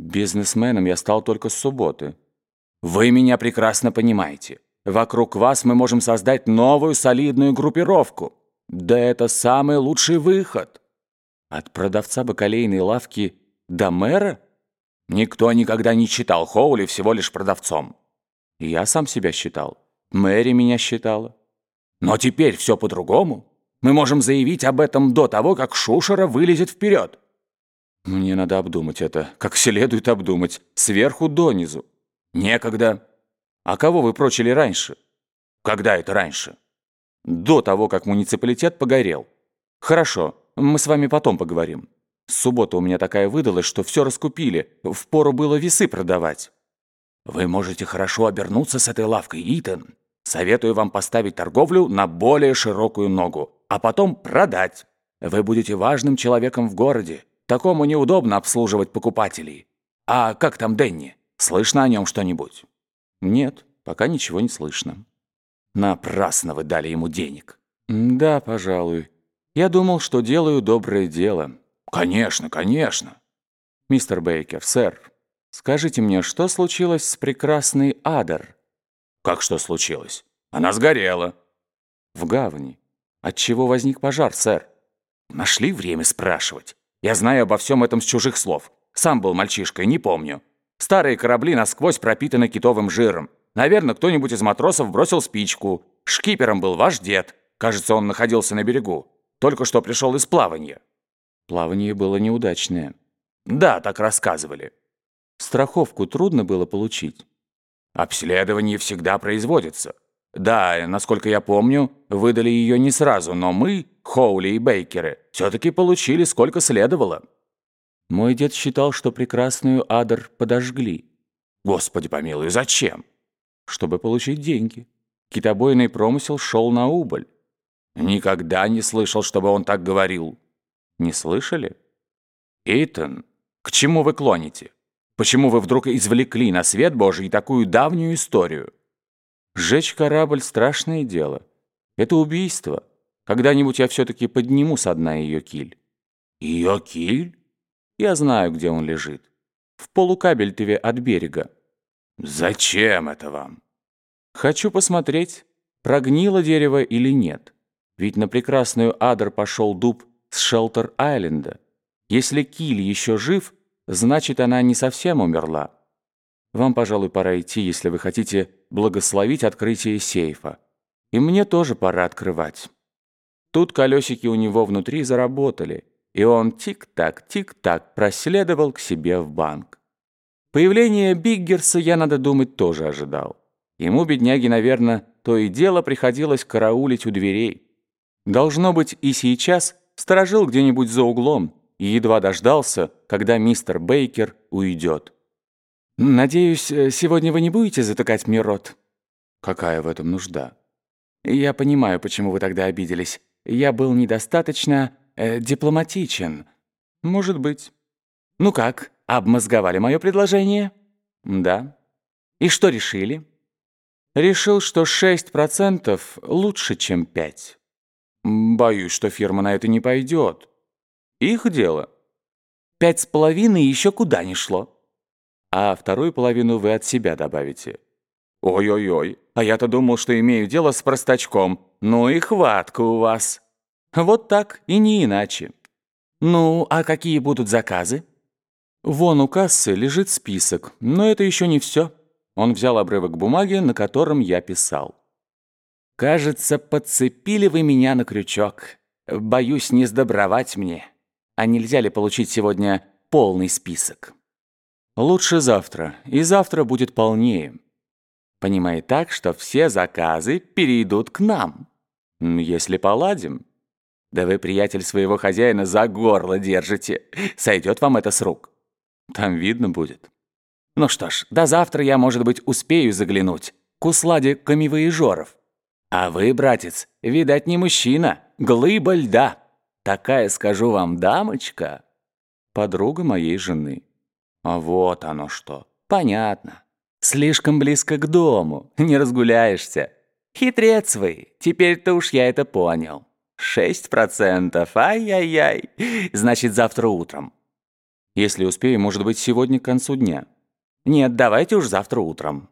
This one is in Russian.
Бизнесменом я стал только с субботы. Вы меня прекрасно понимаете. Вокруг вас мы можем создать новую солидную группировку. Да это самый лучший выход. От продавца бакалейной лавки до мэра? Никто никогда не считал Хоули всего лишь продавцом. Я сам себя считал. Мэри меня считала. Но теперь все по-другому. Мы можем заявить об этом до того, как Шушера вылезет вперед. Мне надо обдумать это, как следует обдумать, сверху донизу. Некогда. А кого вы прочили раньше? Когда это раньше? До того, как муниципалитет погорел. Хорошо, мы с вами потом поговорим. Суббота у меня такая выдалась, что все раскупили. Впору было весы продавать. Вы можете хорошо обернуться с этой лавкой, Итан. Советую вам поставить торговлю на более широкую ногу, а потом продать. Вы будете важным человеком в городе. Такому неудобно обслуживать покупателей. А как там Денни? Слышно о нем что-нибудь? Нет, пока ничего не слышно. Напрасно вы дали ему денег. Да, пожалуй. Я думал, что делаю доброе дело. Конечно, конечно. Мистер Бейкер, сэр, скажите мне, что случилось с прекрасной Адер? Как что случилось? Она сгорела. В гавани. Отчего возник пожар, сэр? Нашли время спрашивать. Я знаю обо всем этом с чужих слов. Сам был мальчишкой, не помню. Старые корабли насквозь пропитаны китовым жиром. Наверное, кто-нибудь из матросов бросил спичку. Шкипером был ваш дед. Кажется, он находился на берегу. Только что пришел из плавания. Плавание было неудачное. Да, так рассказывали. Страховку трудно было получить. Обследование всегда производится. Да, насколько я помню, выдали ее не сразу, но мы, Хоули и Бейкеры, все-таки получили сколько следовало. Мой дед считал, что прекрасную Адер подожгли. Господи помилуй, зачем? Чтобы получить деньги. Китобойный промысел шел на убыль. Никогда не слышал, чтобы он так говорил. Не слышали? Итан, к чему вы клоните? Почему вы вдруг извлекли на свет Божий такую давнюю историю? Сжечь корабль — страшное дело. Это убийство. Когда-нибудь я все-таки подниму со дна ее киль. Ее киль? Я знаю, где он лежит. В полукабельтове от берега. Зачем это вам? Хочу посмотреть, прогнило дерево или нет. Ведь на прекрасную Адр пошел дуб с Шелтер-Айленда. Если киль еще жив — Значит, она не совсем умерла. Вам, пожалуй, пора идти, если вы хотите благословить открытие сейфа. И мне тоже пора открывать. Тут колесики у него внутри заработали, и он тик-так, тик-так проследовал к себе в банк. Появление Биггерса я, надо думать, тоже ожидал. Ему, бедняге, наверное, то и дело приходилось караулить у дверей. Должно быть, и сейчас сторожил где-нибудь за углом, и едва дождался, когда мистер Бейкер уйдет. «Надеюсь, э, сегодня вы не будете затыкать мне рот?» «Какая в этом нужда?» «Я понимаю, почему вы тогда обиделись. Я был недостаточно э, дипломатичен. Может быть. Ну как, обмозговали мое предложение?» «Да». «И что решили?» «Решил, что 6% лучше, чем 5%. Боюсь, что фирма на это не пойдет. Их дело. Пять с половиной еще куда ни шло. А вторую половину вы от себя добавите. Ой-ой-ой, а я-то думал, что имею дело с простачком. Ну и хватка у вас. Вот так и не иначе. Ну, а какие будут заказы? Вон у кассы лежит список, но это еще не все. Он взял обрывок бумаги, на котором я писал. «Кажется, подцепили вы меня на крючок. Боюсь не сдобровать мне а нельзя ли получить сегодня полный список? Лучше завтра, и завтра будет полнее. Понимай так, что все заказы перейдут к нам. Если поладим. Да вы, приятель своего хозяина, за горло держите. Сойдет вам это с рук. Там видно будет. Ну что ж, до завтра я, может быть, успею заглянуть к усладе камевоежоров. А вы, братец, видать, не мужчина, глыба льда. Такая, скажу вам, дамочка, подруга моей жены. А вот оно что. Понятно. Слишком близко к дому, не разгуляешься. Хитрец вы, теперь-то уж я это понял. Шесть процентов, ай-яй-яй. Значит, завтра утром. Если успею, может быть, сегодня к концу дня. Нет, давайте уж завтра утром.